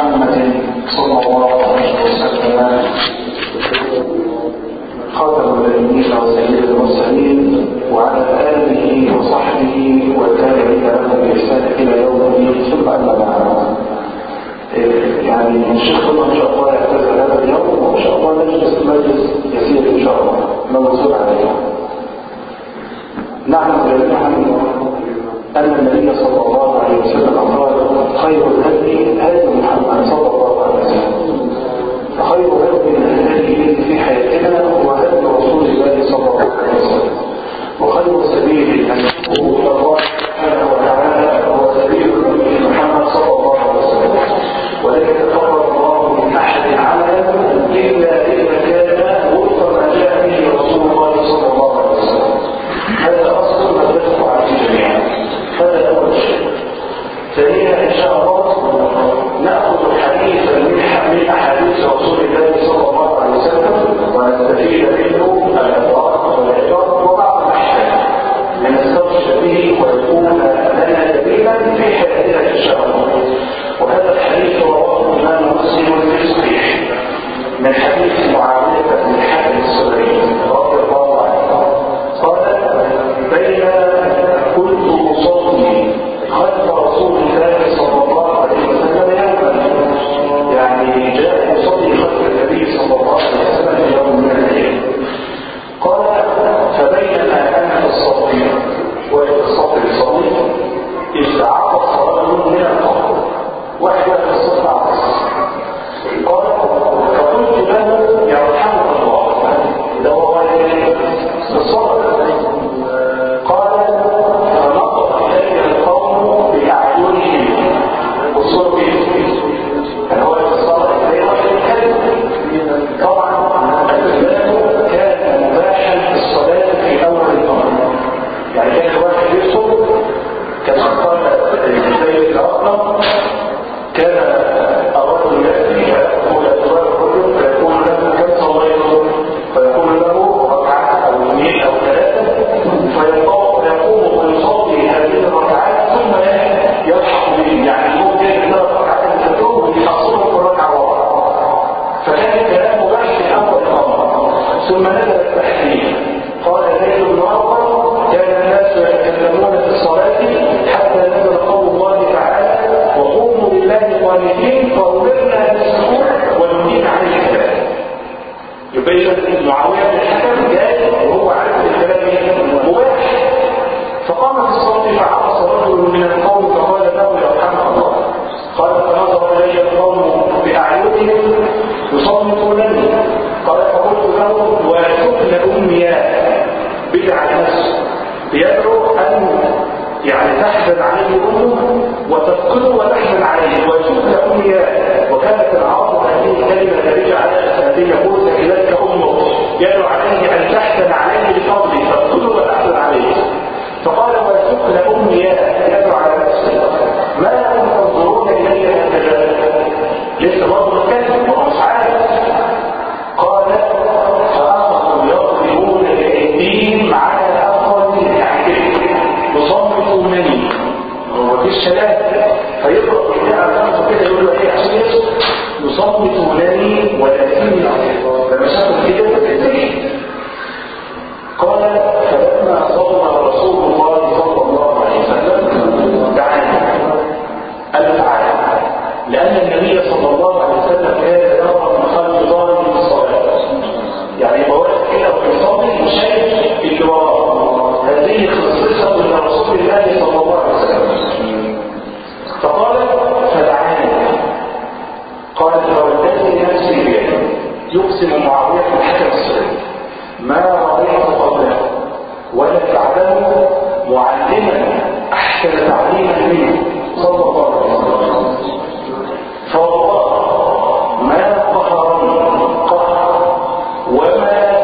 محمد صلى الله عليه وسلم خاتم الانبياء وسيد المرسلين وعلى آله وصحبه والتابعين له بإحسان إلى يوم الدين ثم أما بعد. إيه، يعني إن شاء الله إن شاء الله يعتزل هذا اليوم وإن شاء الله نجلس مجلس يسير إن شاء الله. موزون عليها نعم بالنعم أن النبي صلى الله عليه وسلم قال خير الهدي هدي محمد صلى الله عليه وسلم. وخير هدي الهدي في حياتنا هو هدي رسول الله صلى الله عليه وسلم. وخير سبيل ان تكون الله سبحانه وتعالى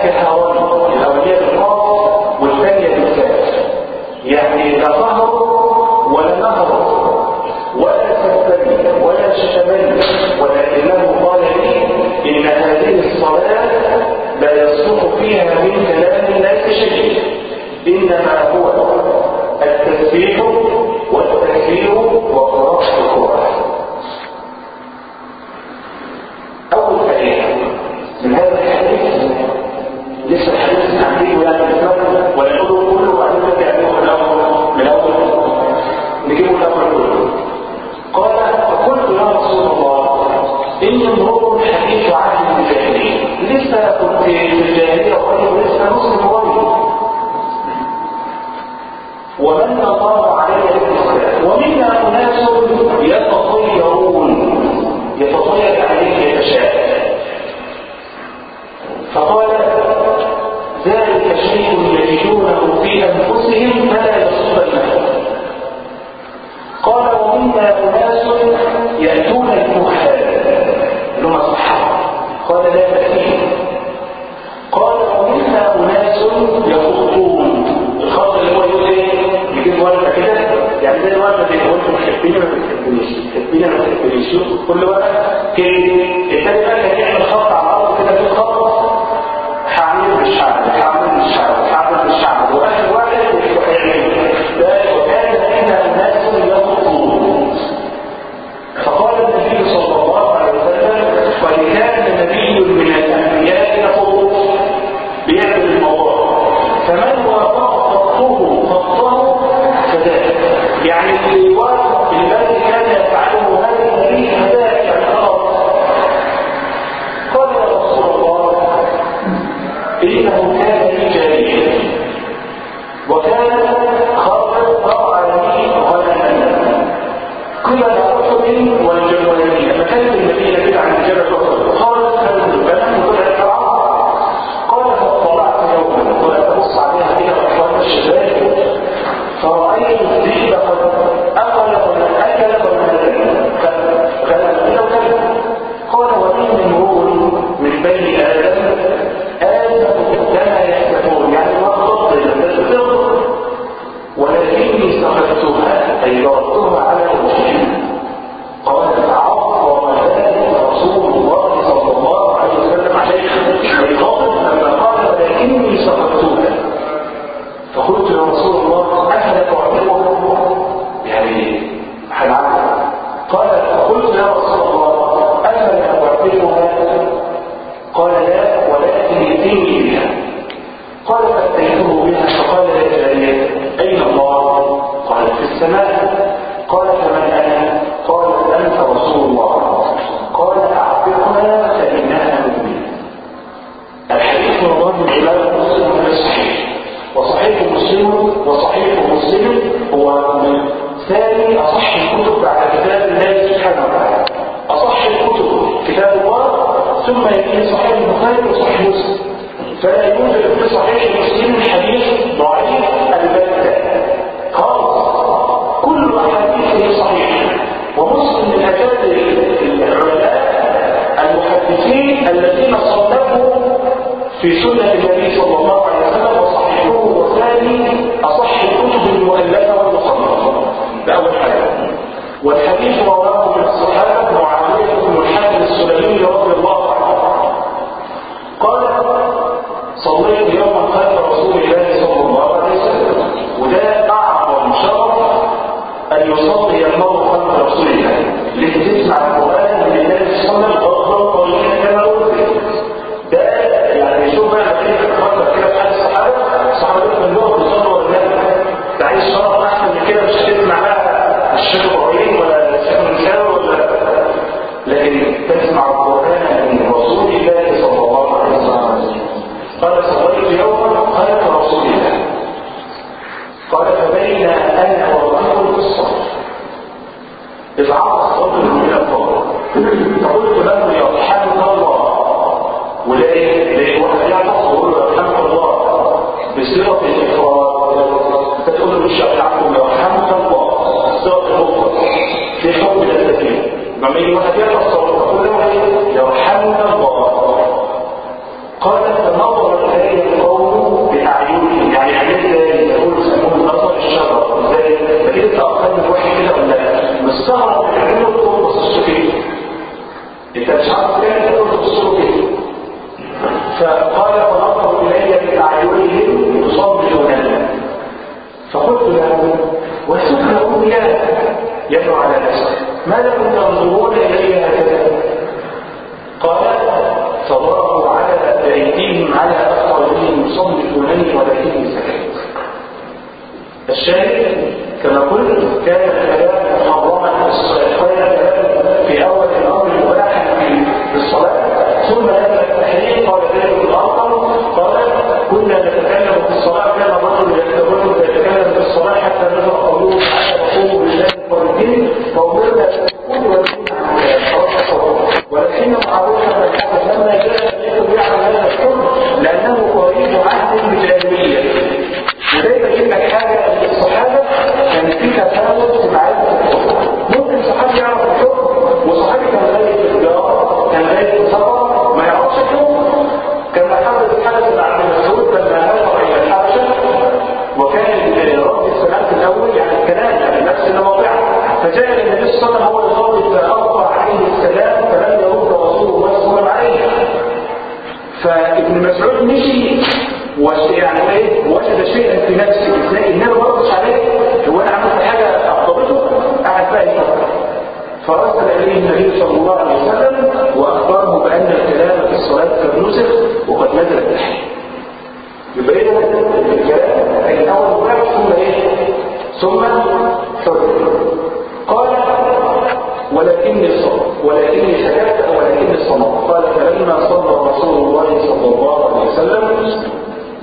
في حوالي الاولية الخاص والثانية بالذات يعني لا ظهر ولا نهر ولا تنتمي ولا تشتمل ولكنه قال ان هذه الصلاة لا يصدق فيها من كلام الناس شيء انما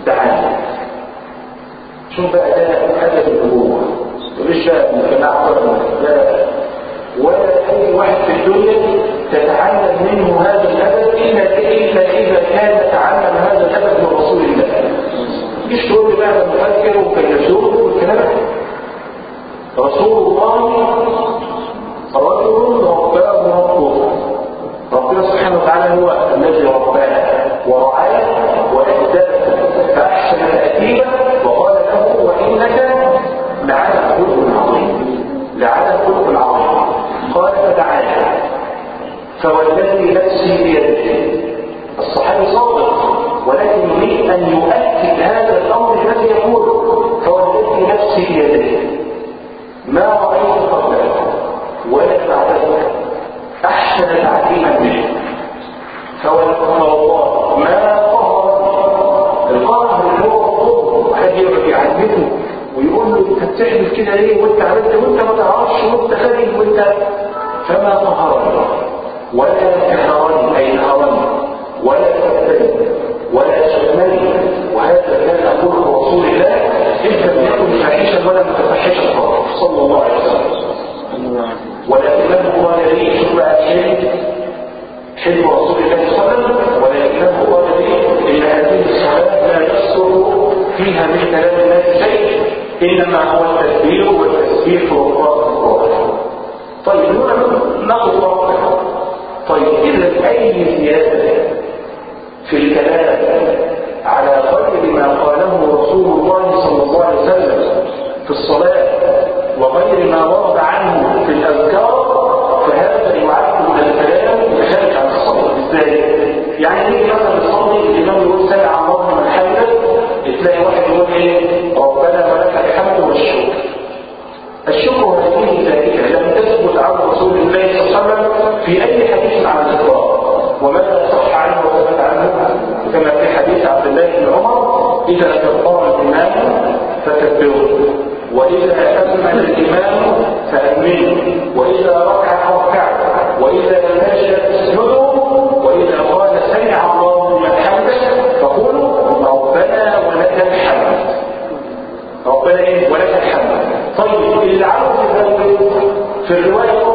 دعاني شوف بقى ده؟ ادب الابوه مش الجماعه ولا ولا أي واحد في الدنيا تتعلم منه هذا الأدب إلا إلا إذا كان تعلم هذا الأدب من رسول الله. مش تقول لي بقى مفكر وفيلسوف والكلام. رسول الله رجل رباه ربه. ربنا سبحانه وتعالى هو الذي رباه. ورعاه بيده الصحابي صادق ولكن يريد أن يؤكد هذا الأمر الذي يقول فوالذي نفسي بيده ما رأيت قبلك ولا بعدك أحسن تعليما منه فوالله ما قهر القهر اللي هو واحد يعلمه ويقول له أنت بتحلف كده ليه؟ وأنت عملت وأنت ما تعرفش وانت خارج وأنت فما قهرني ولا كهرني اي نهرني ولا كذبني ولا شتمني وهذا كان قول رسول الله لم يكن فاحشا ولا متفحشا صلى الله عليه وسلم. ولكنه قال لي بقى شيء حلم رسول الله صلى الله عليه وسلم ولكنه قال لي ان هذه الصلاة لا يصدر فيها من كلام الناس شيء إنما هو التدبير والتسبيح والقراءه طيب هنا ناخذ طيب إذا أي زيادة في الكلام على غير ما قاله رسول الله صلى الله عليه وسلم في الصلاة وغير ما ورد عنه في الأذكار فهذا يعد من الكلام الخارج عن الصلاة إزاي؟ يعني نيجي مثلا نصلي الإمام يقول سمع الله من حمده تلاقي واحد يقول إيه؟ ربنا ولك الحمد والشكر الشكر هذه ذاتها لم تثبت عن رسول الله صلى الله عليه وسلم في أي حديث عن الإقرار وماذا صح عنه وثبت عنه كما في حديث عبد الله بن عمر إذا كبر الإمام فكبره وإذا أمن الإمام فأمنه وإذا ركع ركع وإذا نجد اسجدوا وإذا قال سمع الله لمن حمده فقولوا ربنا ولك الحمد. ربنا إيه؟ ولك الحمد. طيب اللي ذلك في الرواية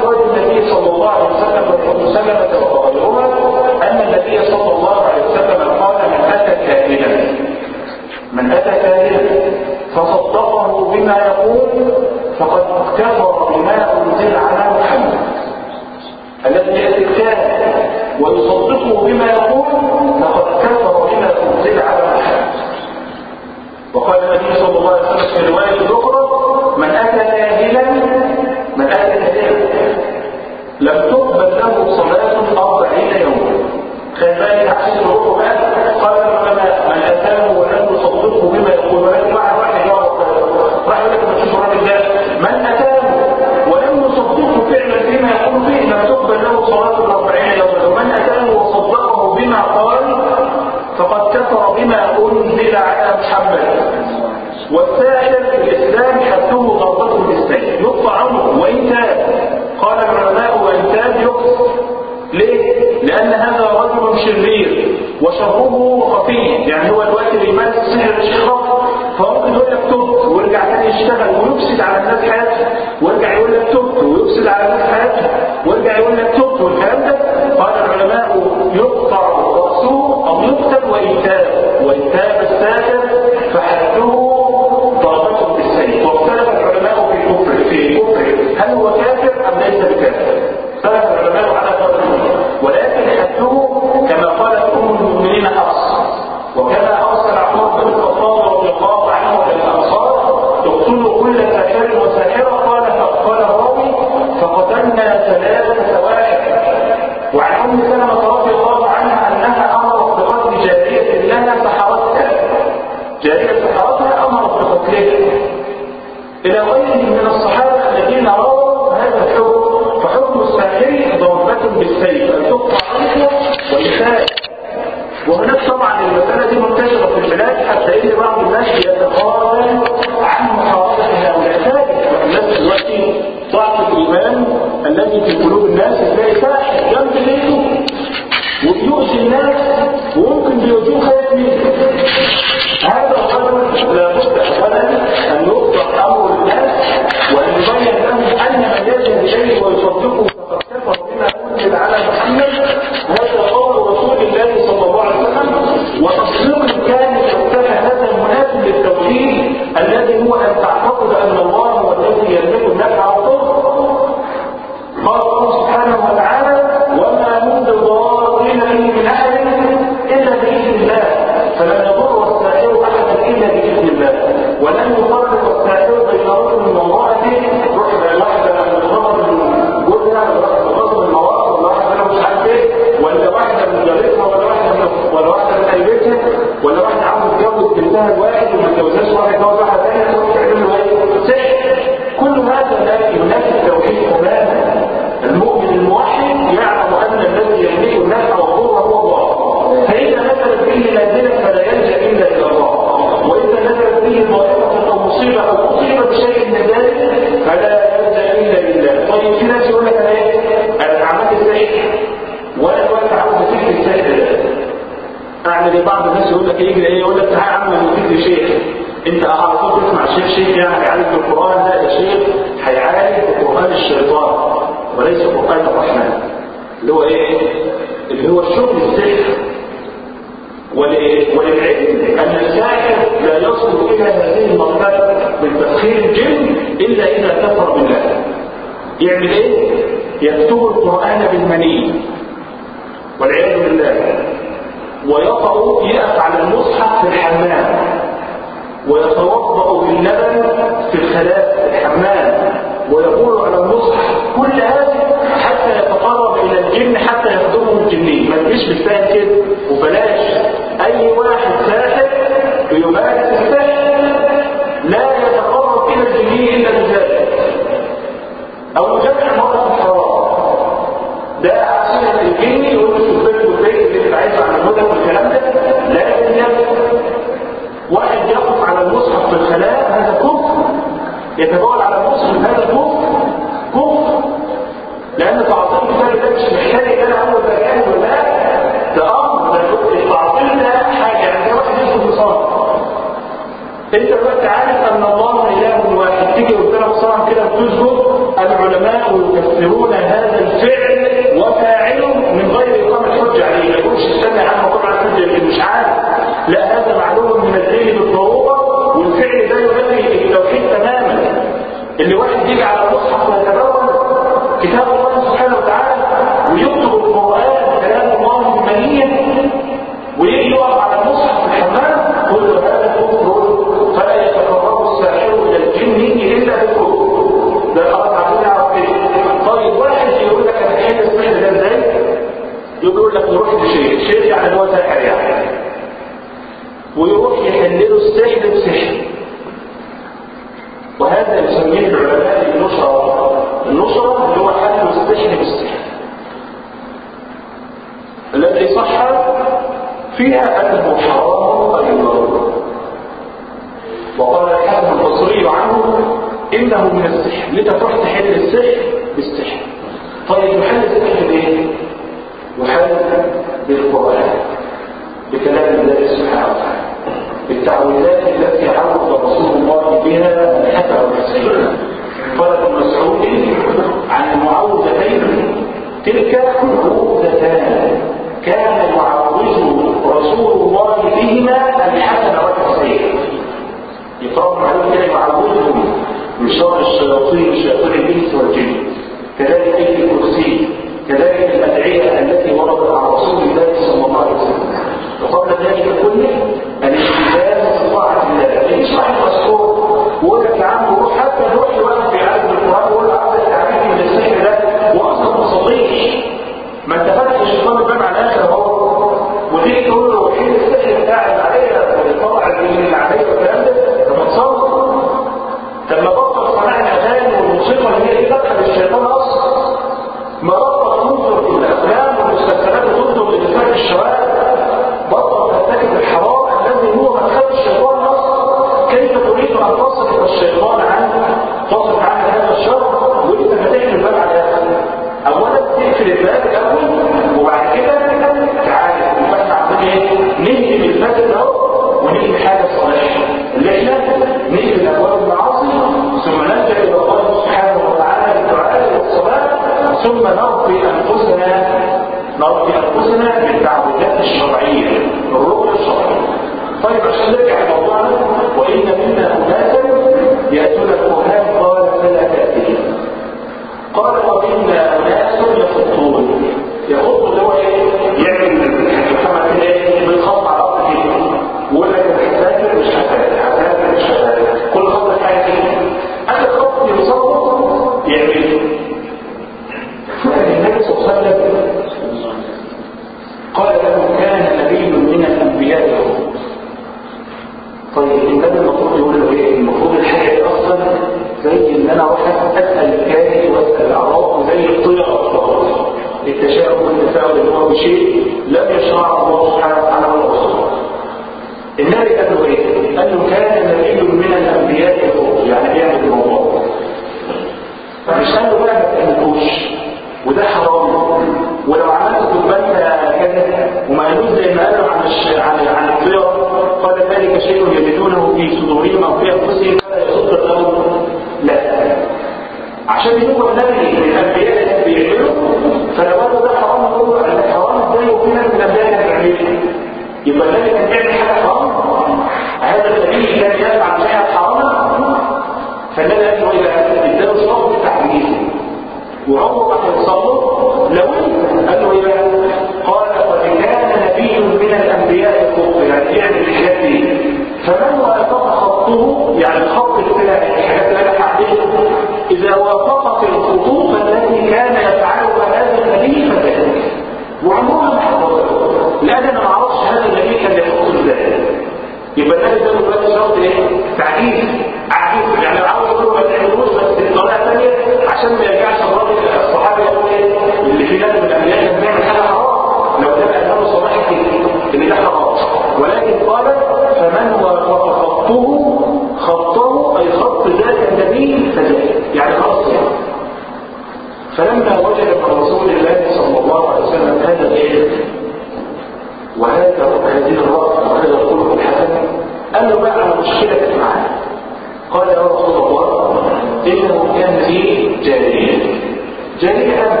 Denn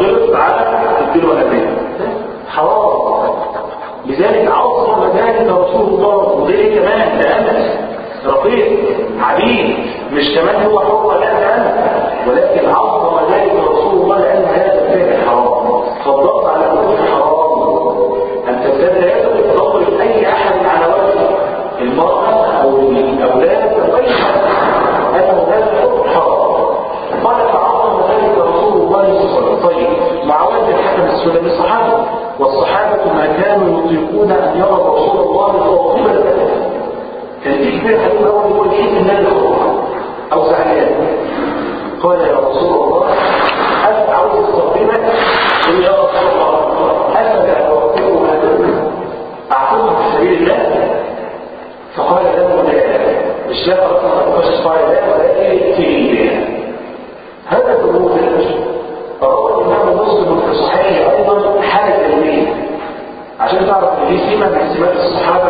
وضرب على الدين والنبي حرام. لذلك عظم ذلك رسول الله وغيره كمان ده انس رقيق عبيد مش كمان هو حر لا ده ولكن عظم رسول الرسول الصحابة والصحابة ما كانوا يطيقون أن يروا رسول الله فهو لك كان في كبير حبيب أول يقول شيء النبي أو زعلان. قال يا رسول الله هل عاوز تصدمك قل يا رسول الله؟ هل ما هذا أعطوه في سبيل الله؟ فقال له لا الشيخ رسول الله صلى الله عليه وسلم محمد صحابہ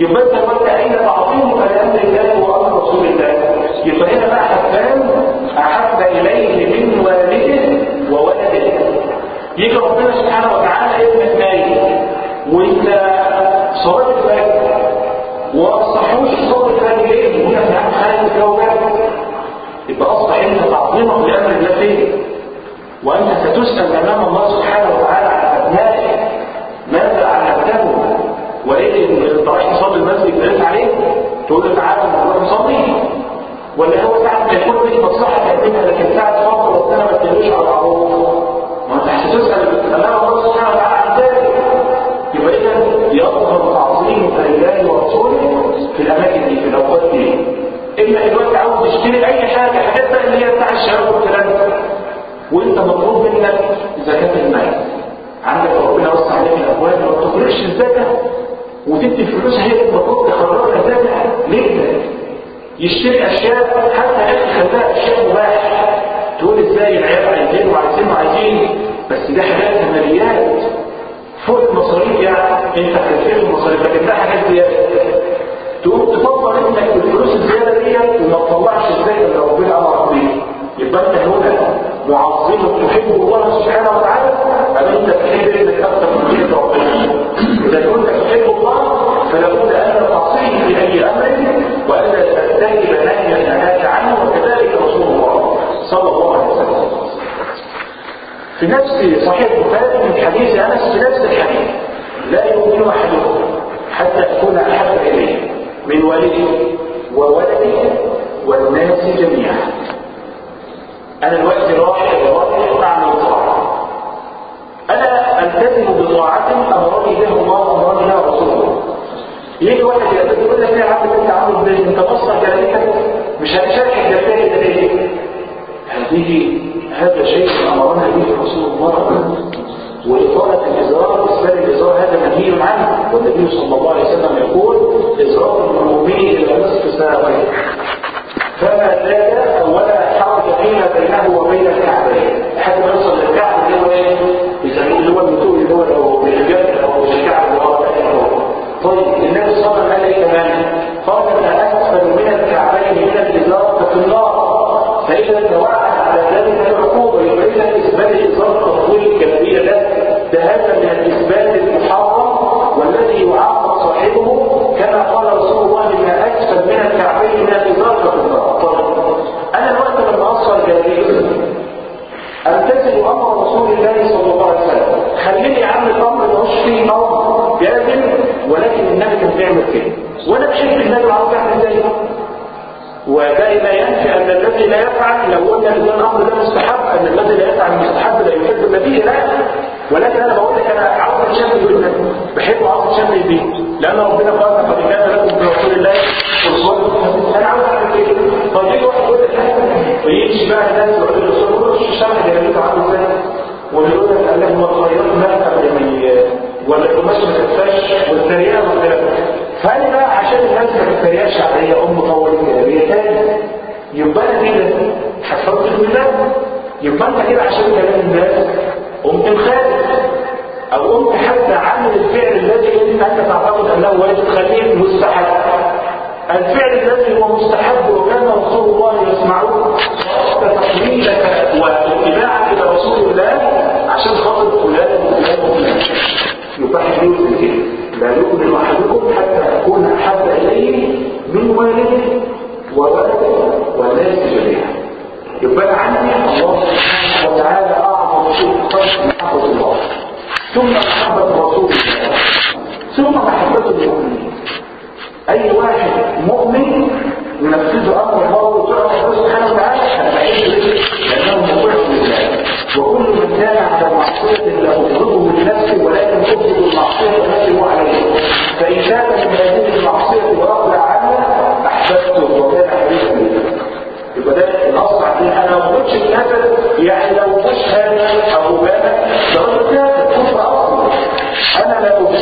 يبقى انت قلت أين عظيم الامر يجي واحد يقول لك يا عم انت عامل إزاي أنت بصر كلامك مش هتشاركك يا تاني ده إيه؟ هذه هذا شيء أمرنا به رسول الله وإطالة الإزرار وإسلام الإزرار هذا منهي عنه. والنبي صلى الله عليه وسلم يقول إزرار المؤمن إلى نصف ساعة. فما زاد ولا حرج فيما بينه وبين الكعبة. وأنا بحب النبي العربي إحنا زيه وده ما ينفي أن الذي لا يفعل لو قلنا أن الامر ده مستحب أن الذي لا يفعل المستحب لا يحب النبي لا. ولكن أنا بقول لك أنا عاوز اتشبه بالنبي بحب عاوز اتشبه بيه لأن ربنا قال قد كان لكم في رسول الله اسوه أنا عاوز اعمل كده؟ طيب، يجي واحد يقول لك ويجي بقى الناس يقول لك شرح الشرح اللي قالوا عنه إزاي ويقول لك الله هو خيرنا ولا القماش ما كفاش ما والكلام فأنا بقى عشان الناس ما تتريقش عليا أم طولت كلاميه تاني. يبقى أنا كده حصلت الولاد يبقى أنت كده عشان كلام الناس. قمت مخالف أو قمت حتى عامل الفعل الذي أنت تعتقد أنه واجب خليل مستحب. الفعل الذي هو مستحب وكان رسول الله يسمعه. تقليدك واتباعك لرسول الله عشان خاطر فلان وفلان وفلان. يباح لكم كده لا يؤمن أحدكم حتى والد وولد ولا جميعا. يبقى عندي الله سبحانه وتعالى أعظم شيء خلق محبة الله. ثم محبة رسول الله ثم محبة المؤمنين. أي واحد مؤمن ينفذ أمر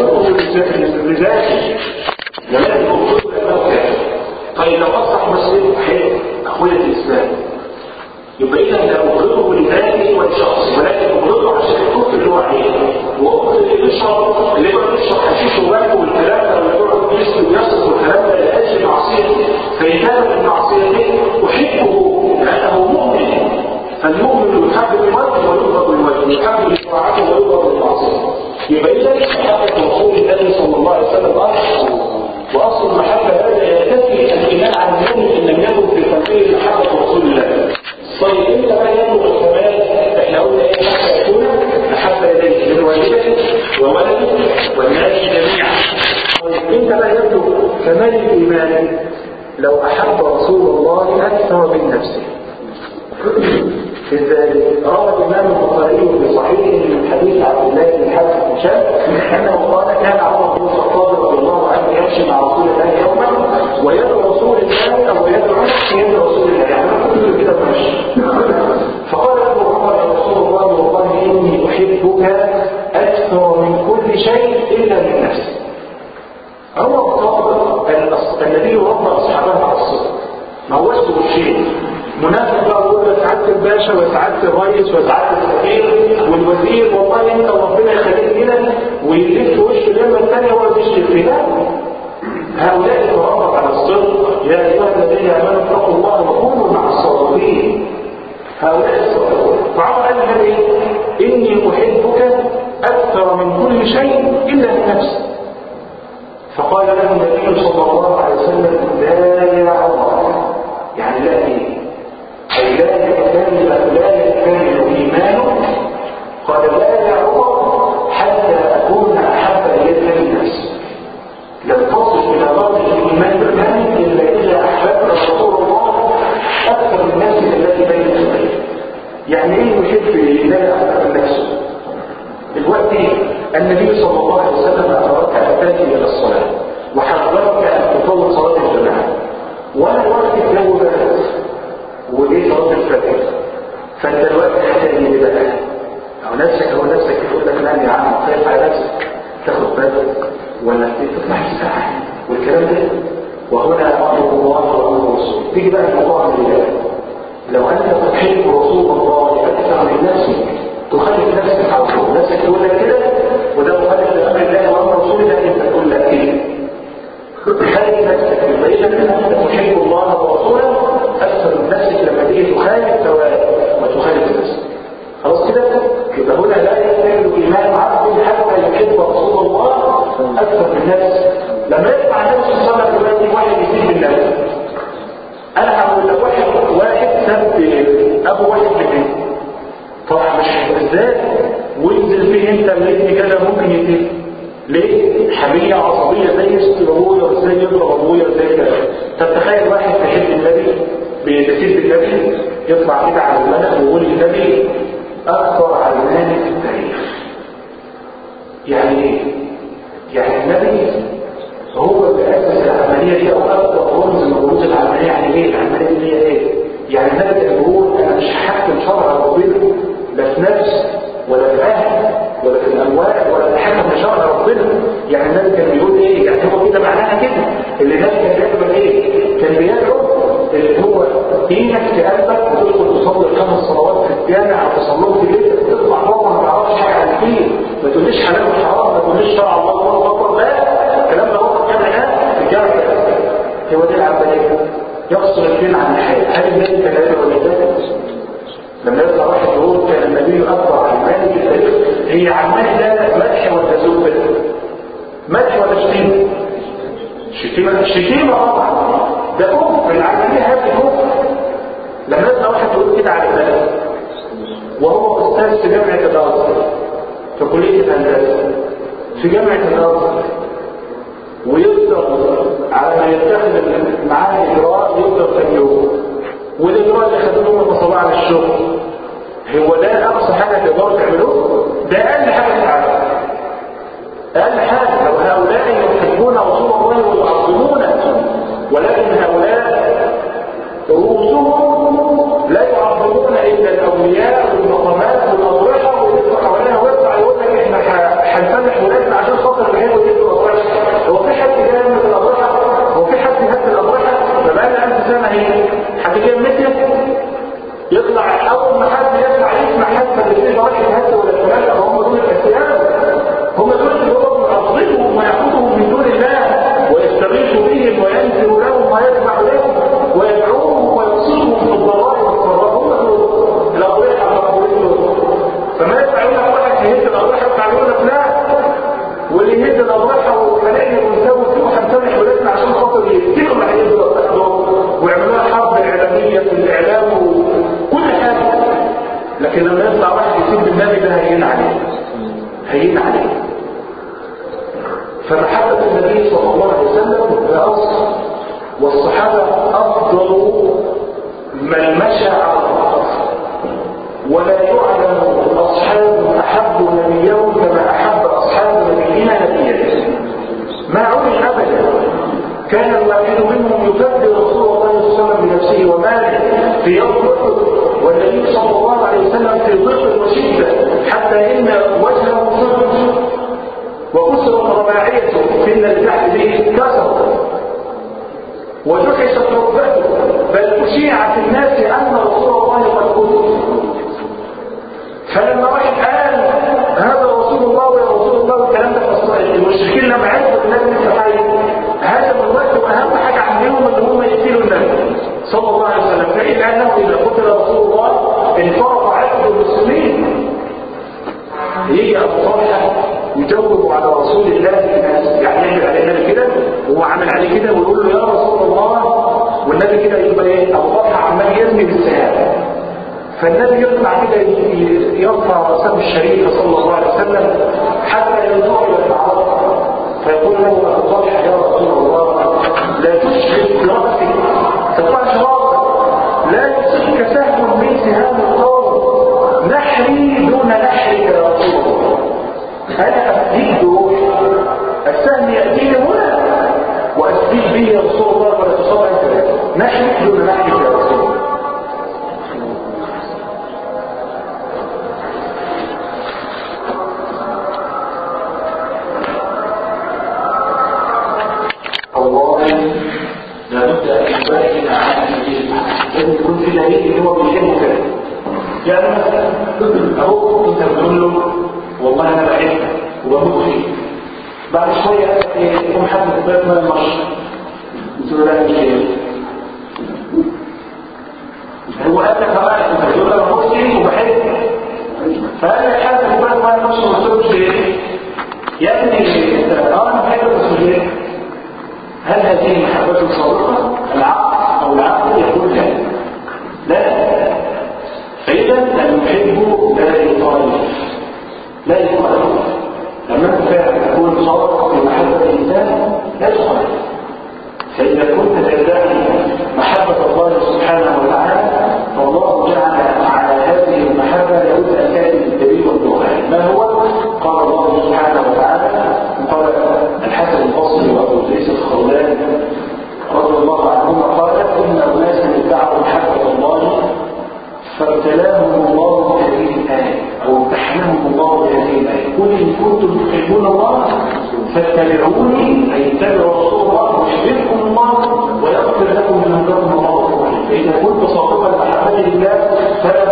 ook onder de secularisatie. عمال لا مدح وتسب مدح ولا شتيمة شتيمة طبعا ده كفر العالمين هذا كفر لما يطلع واحد يقول كده على الناس وهو أستاذ في جامعة الأزهر في كلية الهندسة. في جامعة الأزهر ويقدر على ما يتخذ معاه إجراء يقدر كم يوم. والإجراء اللي خدوه هم على الشغل. هو ده أقصى حاجة تقدروا تعملوه؟ ده أقل حاجة تعملوها أقل حاجة لو هؤلاء يحبون رسول الله ويعظمونه ولكن يرفع رأسه الشريف صلى الله عليه وسلم إذا كنت صادقا محبة لله فلا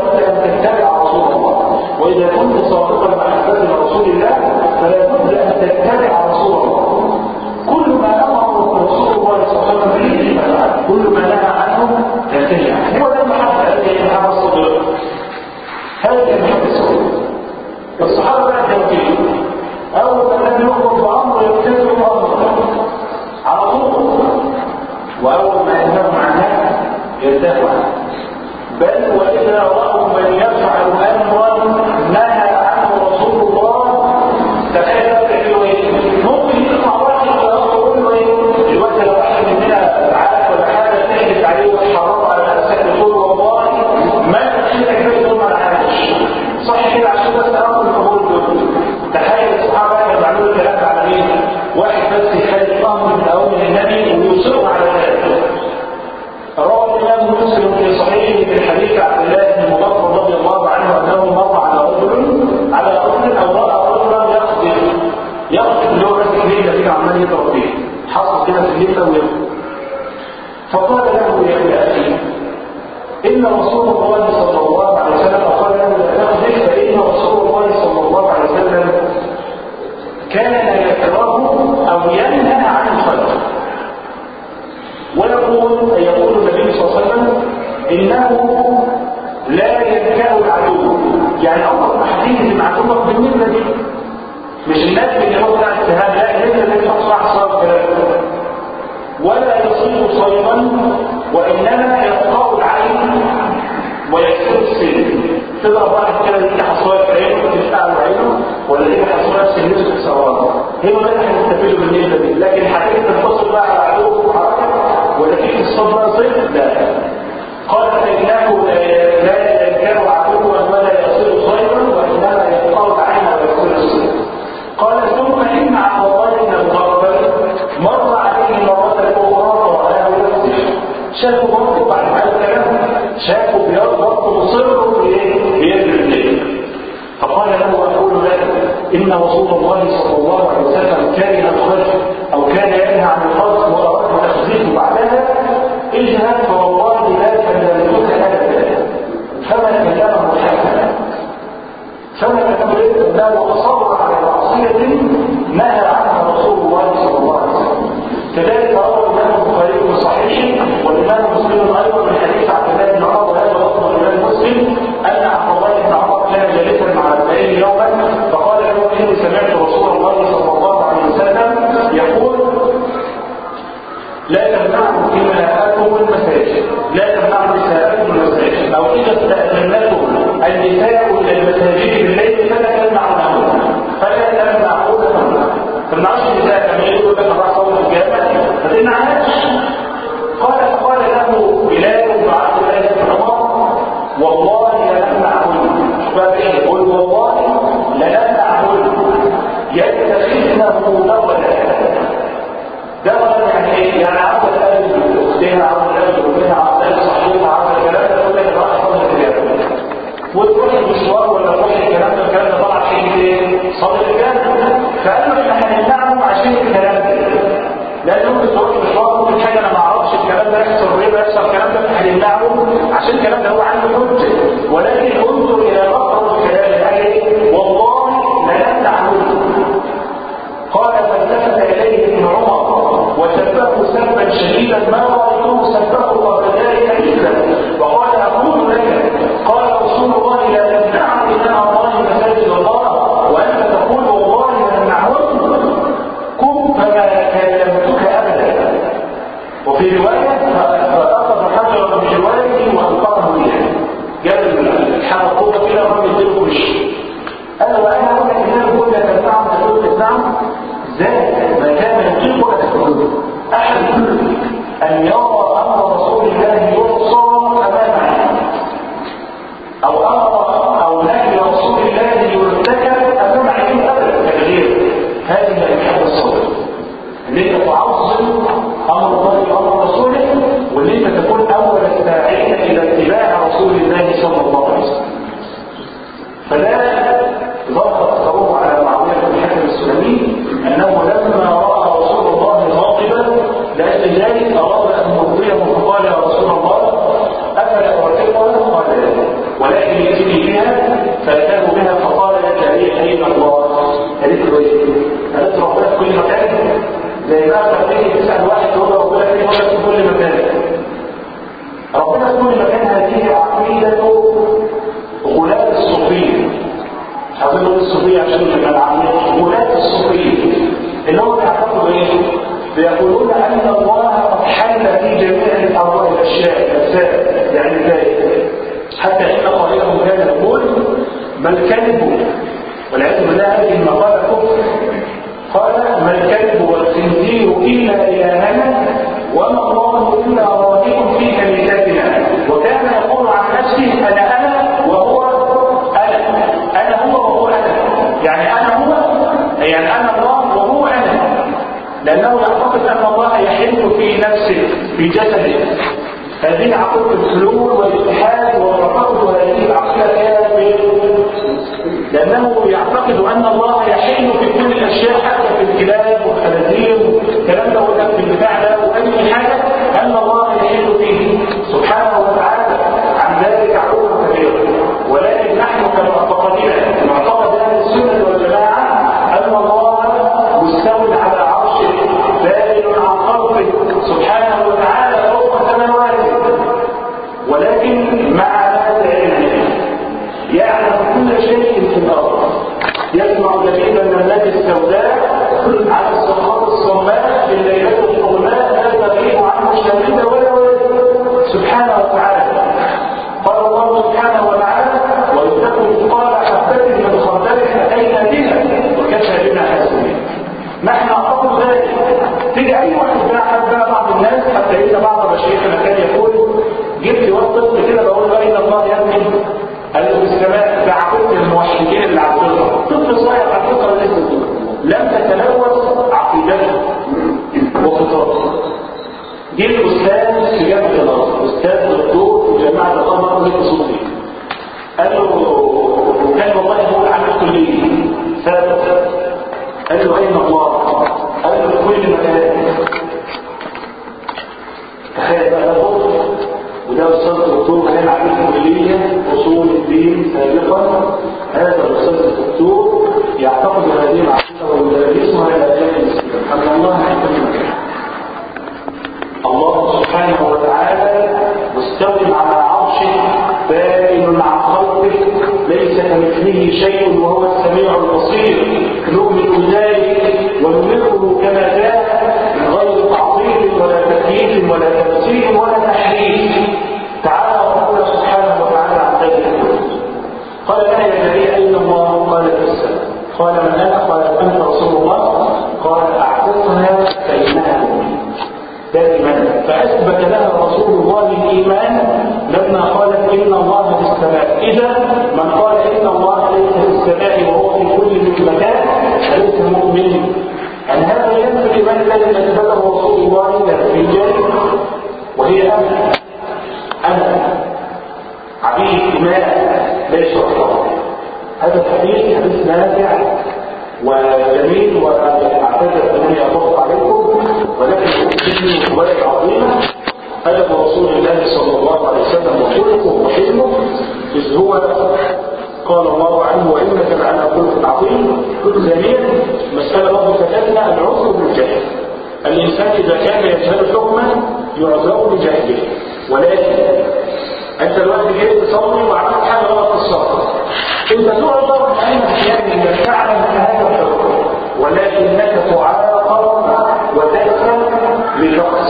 رسول الله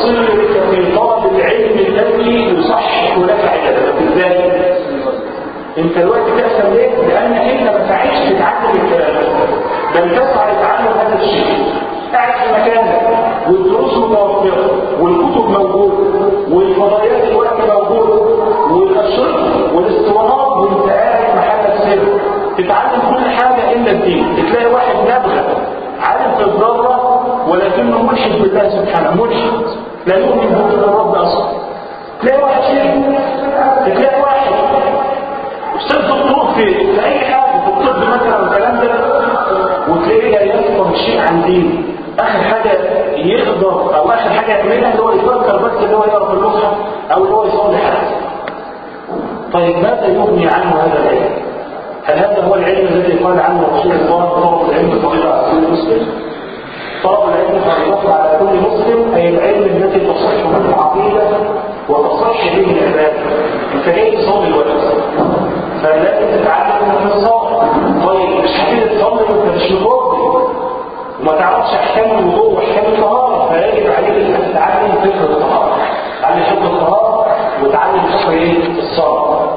سرك في طلب العلم الذي يصحح لك عبادتك إزاي؟ أنت الوقت تحسن ليه؟ لانك أنت ما تعيش تتعلم الكلام بل تسعى لتعلم هذا الشيء. قاعد في مكانك والدروس متوفرة والكتب موجودة والفضائيات الوقت موجودة والاشرطه والاسطوانات وانت قاعد محل سر تتعلم كل حاجة إلا الدين. تلاقي واحد نبغى عارف الضاره ولكنه ملحد بالله سبحانه ملحد. لا يؤمن هو بالرب أصلا تلاقي واحد شيخ تلاقي واحد. أستاذ دكتور في أي حاجة في الطب مثلا الكلام ده وتلاقيه لا يفهم شيء عن دين. آخر حاجة يقدر أو آخر حاجة يعملها اللي هو يفكر بس اللي هو يقرا في المصحف أو اللي هو يصلي حاجة. طيب ماذا يغني عنه هذا العلم؟ هل هذا هو العلم الذي قال عنه رسول الله صلى الله عليه وسلم؟ فرض العلم فريضة على كل مسلم أي العلم الذي تصح به العقيدة وتصح به العبادة. فهي صوم الواجب فلازم تتعلم من الصوم. طيب مش حكاية الصوم انت مش مضر. وما تعرفش أحكام الوضوء وأحكام الطهارة فيجب عليك انك تتعلم فكرة الطهارة. تعلم فكرة الطهارة وتعلم فكر إيه؟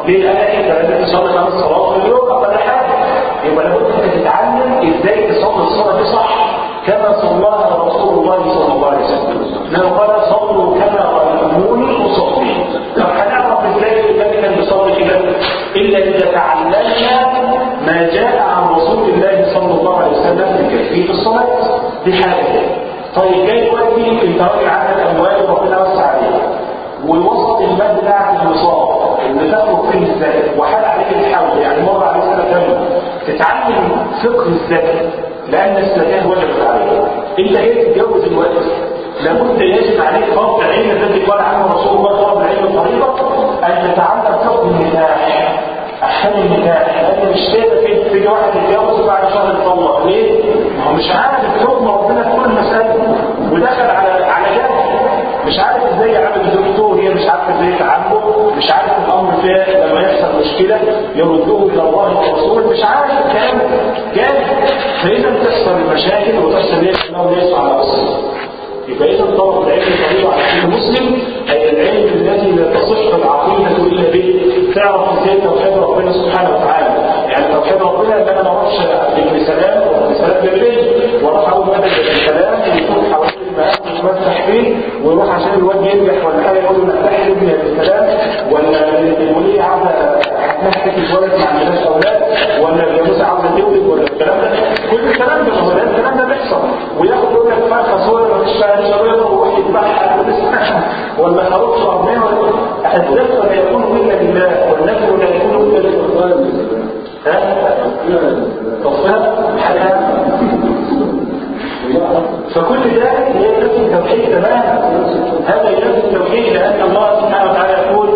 ليه؟ لأنك انت لازم تصلي خمس صلوات في اليوم ولا حاجة؟ يبقى لابد انك تتعلم إزاي تصلي الصلاة دي صح كما انه قال صلوا كما رايتموني اصلي طب هنعرف إزاي النبي كان بيصلي كده. إلا إذا تعلمنا ما جاء عن رسول الله صلى الله عليه وسلم في كيفيه الصلاة دي حاجة طيب جاي دلوقتي انت راجل عندك أموال وربنا وسع عليك ووسط المال بتاعك النصاب اللي تخرج فيه إزاي وحال عليك الحول. يعني مر عليك سنه كامله تتعلم فقه الزكاه لأن الزكاه وجبت عليك انت جاي تتجوز دلوقتي لابد يجب عليك فرض العلم الذي قال عنه رسول الله فرض العلم طريقة أن تتعلم فقه النكاح احكام النكاح. لأن مش كده في تيجي واحد يتجوز وبعد شهر يطلق ليه؟ ما هو مش عارف حكم ربنا في كل مساله ودخل على على جهل مش عارف إزاي يعامل الدكتور هي مش عارف إزاي يتعامله مش عارف الأمر فيها لما يحصل مشكلة يردوه إلى الله والرسول. مش عارف الكلام جاهل فإذا تحصل المشاكل وتحصل إيه انه ليس على اصل يبقى طلب العلم طريقه على كل مسلم أي العلم الذي لا تصح العقيدة إلا به تعرف إزاي توحيد ربنا سبحانه وتعالى. يعني توحيد ربنا ان أنا ما اروحش ابن سلام وابن سلام بالليل وأروح أقول مدد ابن سلام ويكون حوالين المقام يتمسح فيه ويروح عشان الواد ينجح ولا حاجة يقول له أنا ابن ابن سلام ولا الوليه عاوزه هتنحكي الولد ما عندناش أولاد ولا الجاموسه عاوزه تولد ولا الكلام ده كل الكلام ده الكلام ده بيحصل. وياخد يقول لك فرخه صوره ويروح يذبحها ولا خروف شرمين الذكر لا يكون الا لله والنفر لا يكون الا لله ها؟ تصفيها حاجة فكل هي ينفي التوحيد تماما هذا ينفي التوحيد لأن الله سبحانه وتعالى يقول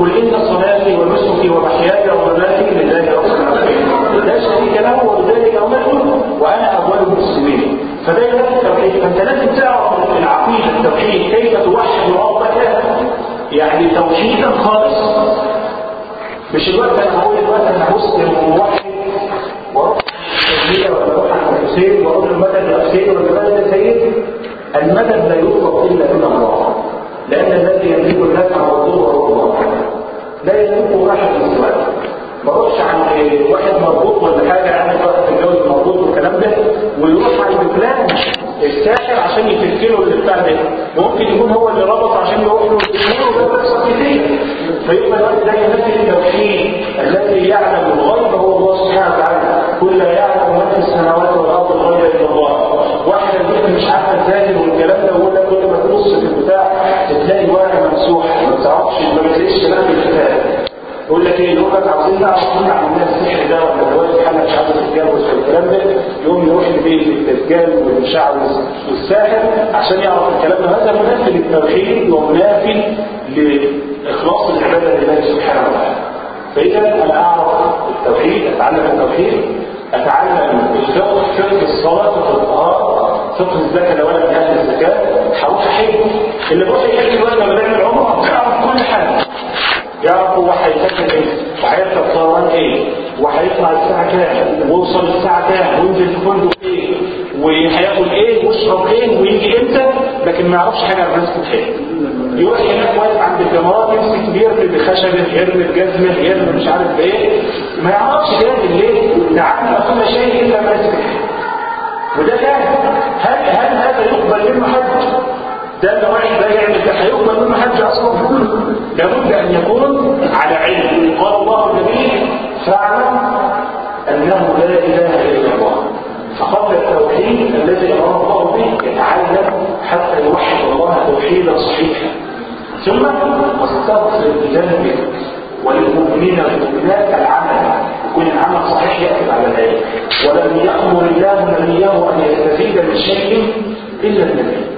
قل ان صلاتي ونسكي ومحياي ومماتي لله رب العالمين لا شريك له وبذلك امرت وأنا فده ينفي التوحيد. فانت لازم تعرف العقيده التوحيد كيف توحد ربك. يعني توحيدا خالص. مش الوقت أنا هقول الوقت أنا مسلم وموحد. وأروح التسميه ولا أروح على الحسين واقول له مدد يا حسين ولا مدد يا سيد المدد لا يطلب إلا من الله. لأن الذي يملك النفع والضر هو الله. لا يملكه أحد سواه ما أروحش عند واحد مربوط ولا حاجة عامل واحد متجوز مربوط والكلام ده ويروح عند فلان الساحر عشان يفك له اللي بتاع ده. ممكن يكون هو اللي ربط عشان يروح له الأمور وده بيحصل كتير فيبقى الوقت ده يمثل التوحيد الذي يعلم الغيب هو الله سبحانه وتعالى. كل يعلم من في السماوات والأرض الغيب إلا الله. واحد البيت مش عارفه تذاكر والكلام ده ويقول كل ما تبص في البتاع تلاقي ورقه ممسوح. ما تعرفش ما بتلاقيش كلام. يقول لك إيه يقول لك عاوزين نعرف من الناس السحر ده ولا دلوقتي حاجة مش عاوزه تتجوز والكلام ده يقوم يروح لبيت الدجال والمشعوذ والساحر عشان يعرف الكلام ده. هذا منافي للتوحيد ومنافي لإخلاص العبادة لله سبحانه وتعالى. فإذا أنا أعرف التوحيد أتعلم التوحيد أتعلم الفقه فقه الصلاة فقه الطهارة فقه الزكاة لو أنا من أهل الزكاة هروح احج اللي بروح يحج دلوقتي لما بيعمل عمره بيعرف كل حاجة يعرف إيه وهيركب طيران إيه؟ وهيطلع الساعة كام ويوصل الساعة كام وينزل في فندق إيه؟ وهياكل إيه؟ ويشرب إيه؟ ويجي إمتى؟ لكن ما يعرفش حاجة عن نفسه الحج يروح هناك واقف عند الجمرات يمسك بيرمي بخشبه يرمي بجزمه يرمي مش عارف بايه ما يعرفش جاهل ليه تعلم كل شيء إلا ما يسبح وده كان هل هل هذا يقبل منه حج اللي واحد ده يعمل ده هيقبل منه حج أصلا لابد أن يكون على علم. قال الله النبي فاعلم أنه لا إله إلا الله. فقبل التوحيد الذي أمر الله به يتعلم حتى يوحد الله توحيدا صحيحا. ثم واستغفر لذنبك وللمؤمنين والمؤمنات العمل. يكون العمل صحيح يأكد على ذلك. ولم يأمر الله نبيه أن يستفيد من شيء إلا النبي.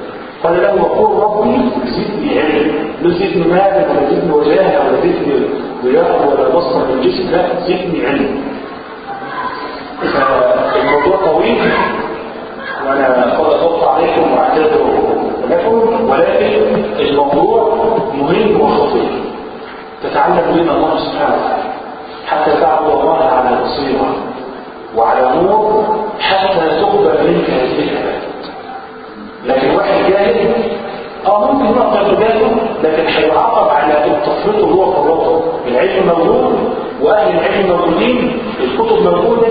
قال له وقول ربي زدني علم لا زدني مالا ولا زدني وجاهة ولا زدني ضياء ولا بصر من الجسم لا زدني علم فالموضوع طويل وأنا قد اضغط عليكم وأعتذر لكم ولكن الموضوع مهم وخطير. تتعلم من الله سبحانه وتعالى. حتى تعبد الله على بصيرة وعلى نور حتى تقبل منك هذه العباده لكن واحد جاهل آه ممكن يقدر باله لكن هيعاقب على اللي هو فرطه العلم موجود وأهل العلم الكتب موجودة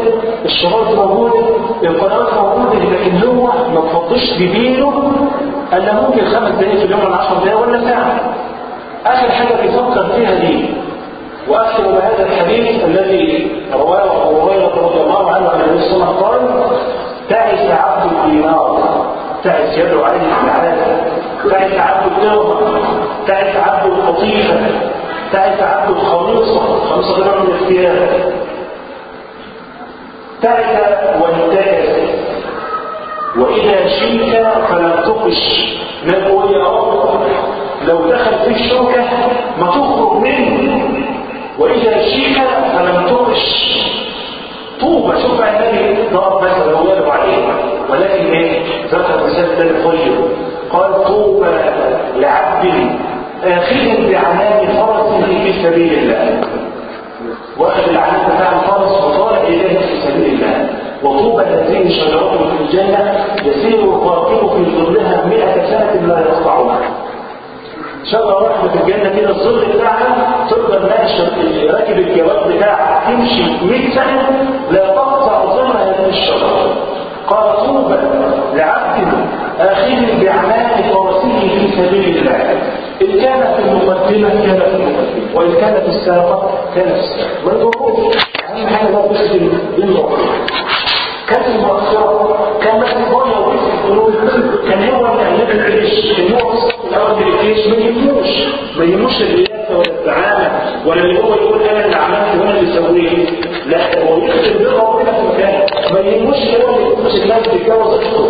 الشرايط موجودة القنوات موجودة لكن هو ما تفضيش بدينه الا ممكن خمس دقايق في اليوم ولا 10 دقايق ولا ساعة. آخر حاجة بيفكر فيها دي واختم بهذا الحديث الذي رواه أبو هريرة رضي الله عنه عن النبي صلى الله عليه وسلم قال تعس عبد الدينار تعس يدعو عليه العاده تعس عبد الدرهم تعس عبد القطيفة. تعس عبد الخميصه الخميصه ده من الثياب تعس وانتكس وإذا شيك فلا تقش هو يا لو دخل في الشوكة ما تخرج منه. وإذا شيك فلم تغش طوبى. شوف النبي ضرب مثلا. ولكن إيه ذكر تاني طيب قال طوبى لعبد آخذ بعنان فرسه في سبيل الله. واخذ العنان بتاع الفرس وطالع إليه في سبيل الله. وطوبى الذين شجرته في الجنة يسير الراكب في ظلها مئة سنة لا يقطعها. شجرة واحدة في الجنة كده الظل بتاعها تفضل ماشي راكب الجواب بتاعها تمشي 100 سنة لا تقطع ظل هذه الشجرة. قال طوبى لعبد آخذ بأعمال فرسه في سبيل الله. إن كان في المقدمة كان في المقدمة وإن كان في الساقة كان في الساقة ما يضروش أهم حاجة بقى بيخدم بالمغفرة كان المغفرة كان مثل ضايع وفي القلوب كان هو اللي العيش كان هو الأول الجيش ما يهموش ما يهموش الرياسة ولا الزعامة ولا اللي هو يقول أنا اللي عملت وأنا اللي سويت. لا هو يخدم مكان ما يهموش هو اللي الناس بيتجوز أخته.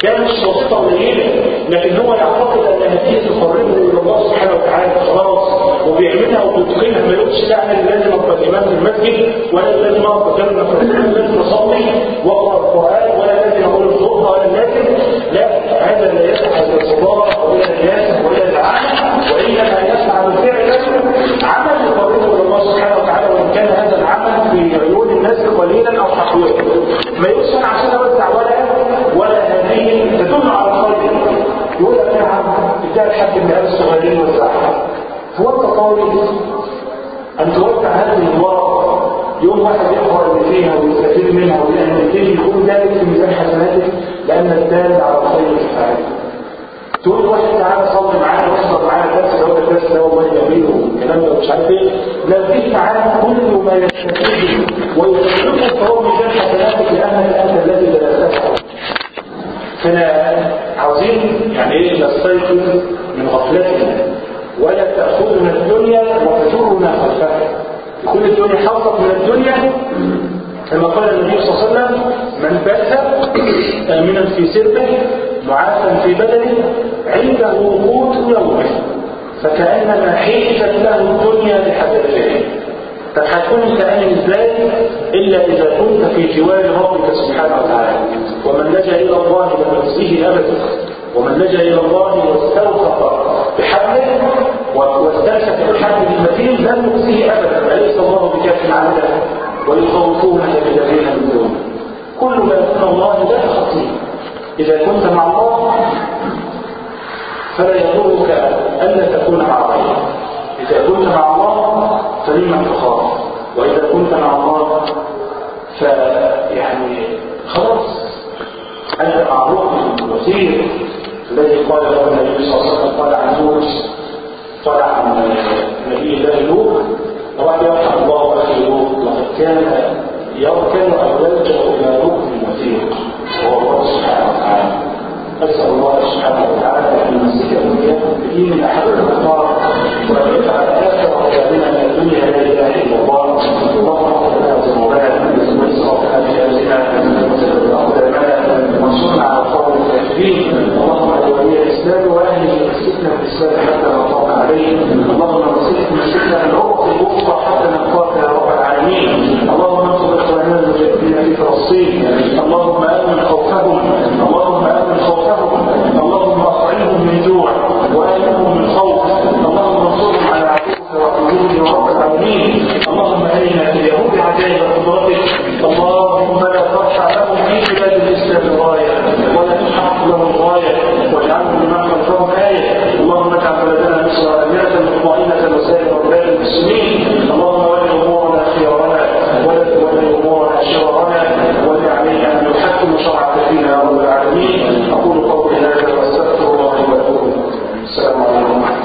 كان مش وظيفة قليلة لكن هو يعتقد أن هذه تقربه إلى الله سبحانه وتعالى. خلاص. وبيعملها وبيتقنها ما يقولش لا اللي لازم أبقى الإمام في المسجد ولا لازم في المسجد. لازم أصلي. وأقرأ القرآن. يقصد عشان أوزع ولا ولا هذه تدل على الخير. يقول لك يا عم اديها لحد من الناس الصغيرين وزعها هو طالب أن توزع هذه الورقه يوم واحد يقرا اللي فيها ويستفيد منها ويعمل فيه يقول ذلك في ميزان حسناته لأن الدال على الخير فاعل تقول واحد تعالى صلي معانا واحضر معانا درس ده ولا درس ده والله جميل والكلام ده مش عارف إيه. نزيد معانا كل ما يستفيد ويستفيد فهو ميزان حسناتك لأنك أنت الذي لا تفعل فأنا عاوزين يعني إيه نستيقظ من غفلتنا ولا تأخذنا الدنيا وتجرنا خلفها. كل الدنيا حظت من الدنيا كما قال النبي صلى الله عليه وسلم من بات امنا في سربه معافا في بدنه عنده قوت يومه فكأنما حيزت له الدنيا بحذافيره طب هتكون امن إزاي إلا إذا كنت في جوار ربك سبحانه وتعالى. ومن لجأ إلى الله يخزيه ابدا ومن لجأ إلى الله واستوثق بحبله واستمسك بحبل المتين لم يخزيه ابدا. أليس الله بكاف عبده ويخوفونك بالذين من دونه كل ما يكون الله لا خطير إذا كنت مع الله فلا يضرك الا تكون مع غيره إذا كنت مع الله فلما تخاف. وإذا كنت مع الله فيعني خلاص. أنت مع روح الوزير الذي قال له النبي صلى الله عليه وسلم قال عن نوح قال عن نبي الله لوط طبعا يرحم الله أخي لوط لقد كان يركن أو يلجأ إلى ركن وثيق هو الله سبحانه وتعالى أسأل الله سبحانه وتعالى أن يمسك المدينة من أحد الأخطار وأن يجعل آخر كلامنا من الدنيا لا إله إلا الله اللهم لنا ذنوبنا وإسراف أجهزنا وأقدامنا وانصرنا على القوم الكافرين اللهم أجعلنا الإسلام وأهله مسكنا الإسلام حتى نطاق عليه اللهم مسكنا من عروق الوقفة حتى نطاق يا رب العالمين. اللهم انصر إخواننا المجاهدين في فلسطين. أوقاتهم